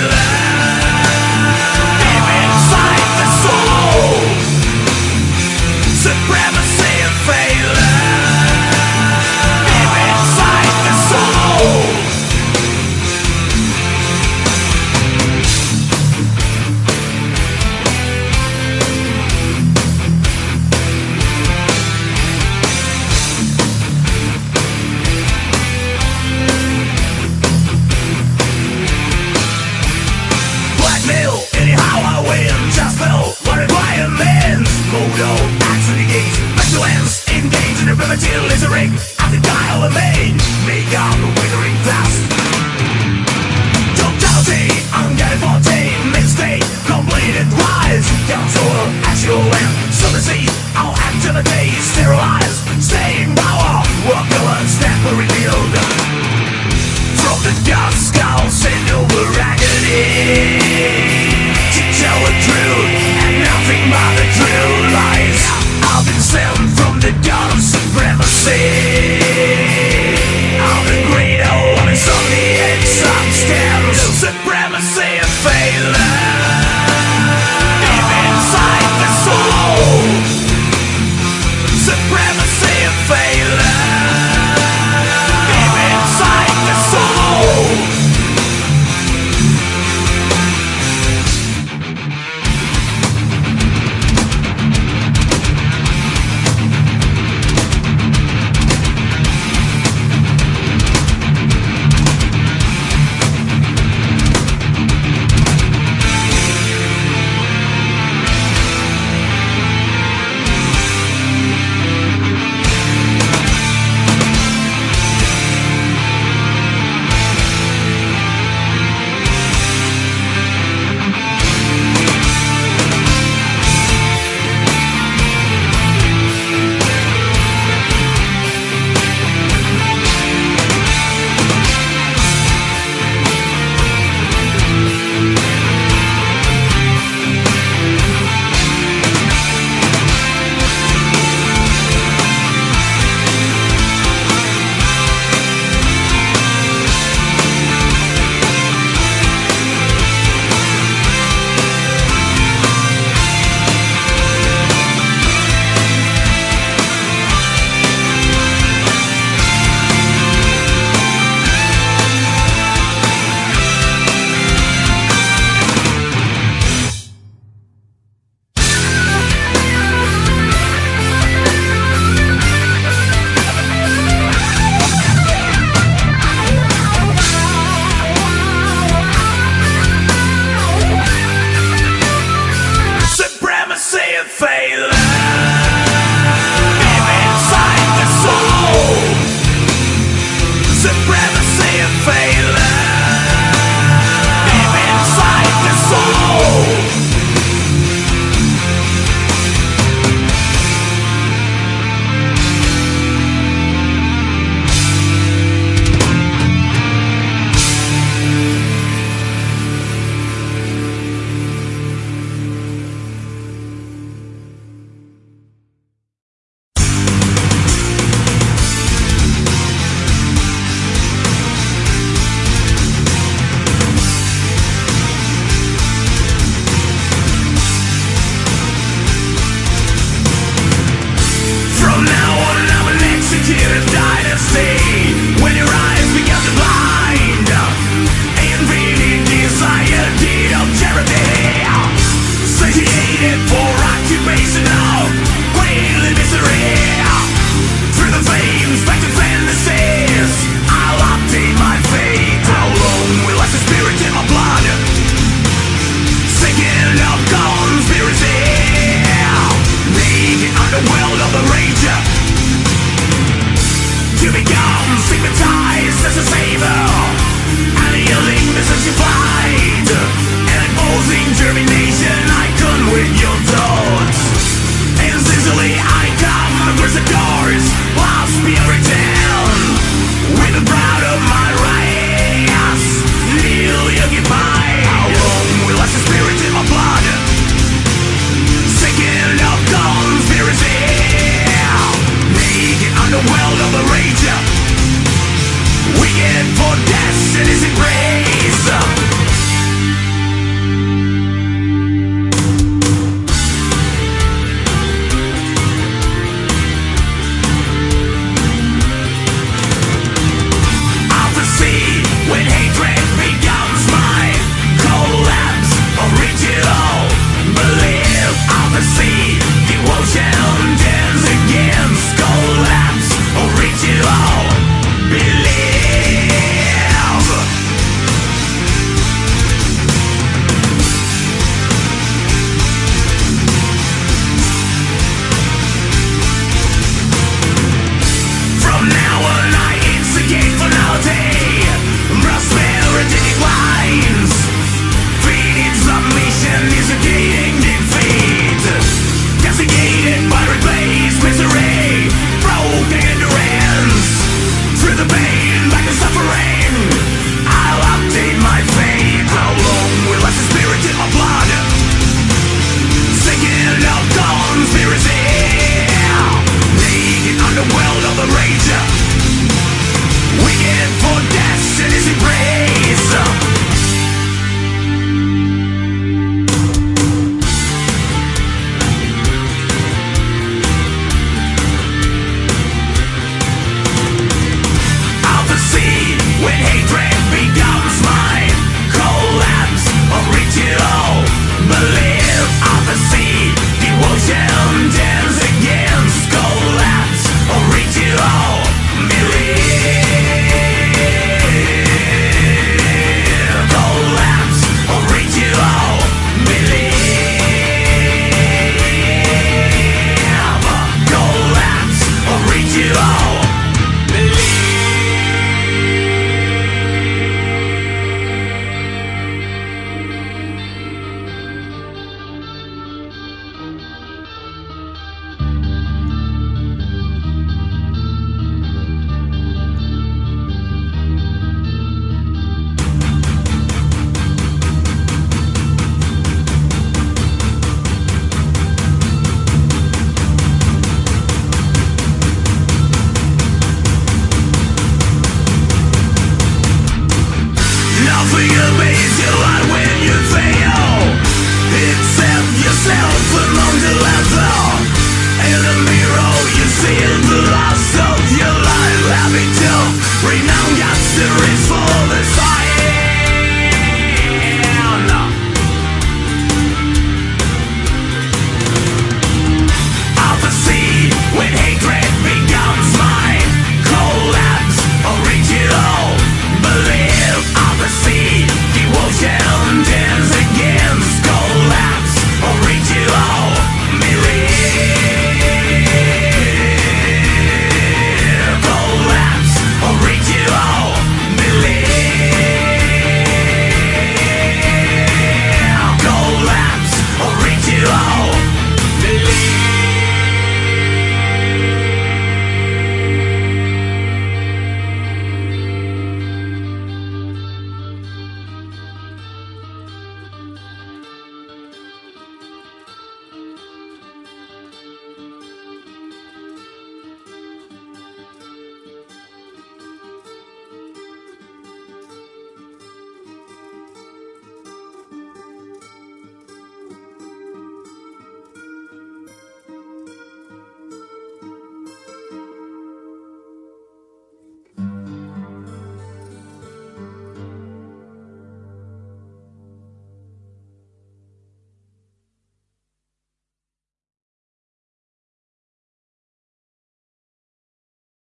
failure